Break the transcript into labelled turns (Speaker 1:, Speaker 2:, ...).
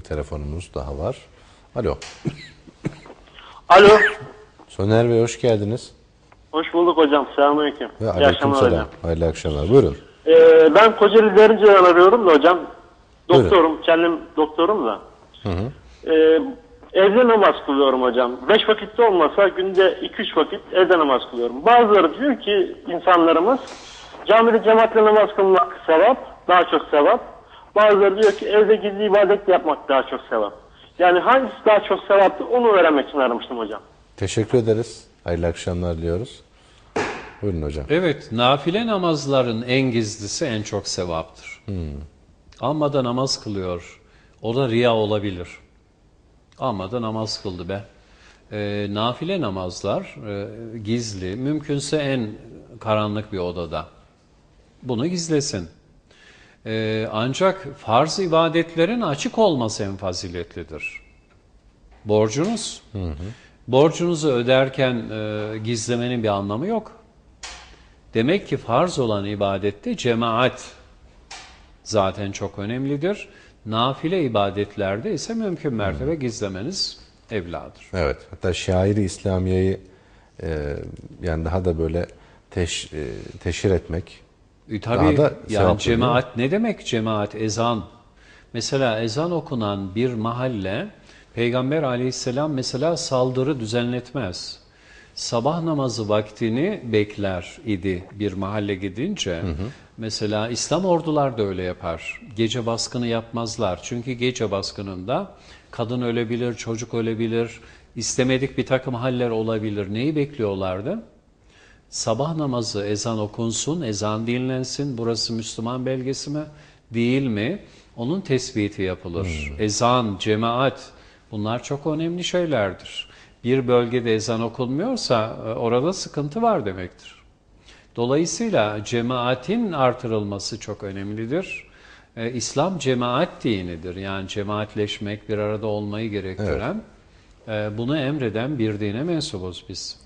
Speaker 1: telefonumuz daha var. Alo.
Speaker 2: Alo.
Speaker 1: Soner Bey hoş geldiniz.
Speaker 2: Hoş bulduk hocam. Selamünaleyküm.
Speaker 1: Ve
Speaker 2: İyi akşamlar
Speaker 1: selam.
Speaker 2: hocam.
Speaker 1: Hayırlı akşamlar. Buyurun.
Speaker 2: Ee, ben Kocaeli Derince'den arıyorum da hocam. Doktorum. Kendim doktorum da. Ee, evde namaz kılıyorum hocam. Beş vakitte olmasa günde iki üç vakit evde namaz kılıyorum. Bazıları diyor ki insanlarımız camide cemaatle namaz kılmak sevap, daha çok sevap. Bazıları diyor ki evde gizli ibadet yapmak daha çok sevap. Yani hangisi daha çok sevaptı onu öğrenmek için aramıştım hocam.
Speaker 1: Teşekkür ederiz. Hayırlı akşamlar diyoruz. Buyurun hocam.
Speaker 3: Evet, nafile namazların en gizlisi en çok sevaptır. Amma da namaz kılıyor. O da riya olabilir. Amma da namaz kıldı be. Ee, nafile namazlar e, gizli, mümkünse en karanlık bir odada. Bunu gizlesin. Ee, ancak farz ibadetlerin açık olması en faziletlidir. Borcunuz. Borcunuzu öderken e, gizlemenin bir anlamı yok. Demek ki farz olan ibadette cemaat zaten çok önemlidir. Nafile ibadetlerde ise mümkün mertebe gizlemeniz evladır.
Speaker 1: Evet. Hatta şairi İslamiye'yi e, yani daha da böyle teş, e, teşhir etmek.
Speaker 3: E, tabii
Speaker 1: Daha da
Speaker 3: yani cemaat ne demek cemaat ezan? Mesela ezan okunan bir mahalle Peygamber aleyhisselam mesela saldırı düzenletmez. Sabah namazı vaktini bekler idi bir mahalle gidince. Mesela İslam ordular da öyle yapar. Gece baskını yapmazlar. Çünkü gece baskınında kadın ölebilir, çocuk ölebilir, istemedik bir takım haller olabilir. Neyi bekliyorlardı? Sabah namazı ezan okunsun, ezan dinlensin. Burası Müslüman belgesi mi? Değil mi? Onun tespiti yapılır. Ezan, cemaat bunlar çok önemli şeylerdir. Bir bölgede ezan okunmuyorsa e, orada sıkıntı var demektir. Dolayısıyla cemaatin artırılması çok önemlidir. Ee, İslam cemaat dinidir. Yani cemaatleşmek, bir arada olmayı gerektiren, e, bunu emreden bir dine mensubuz biz.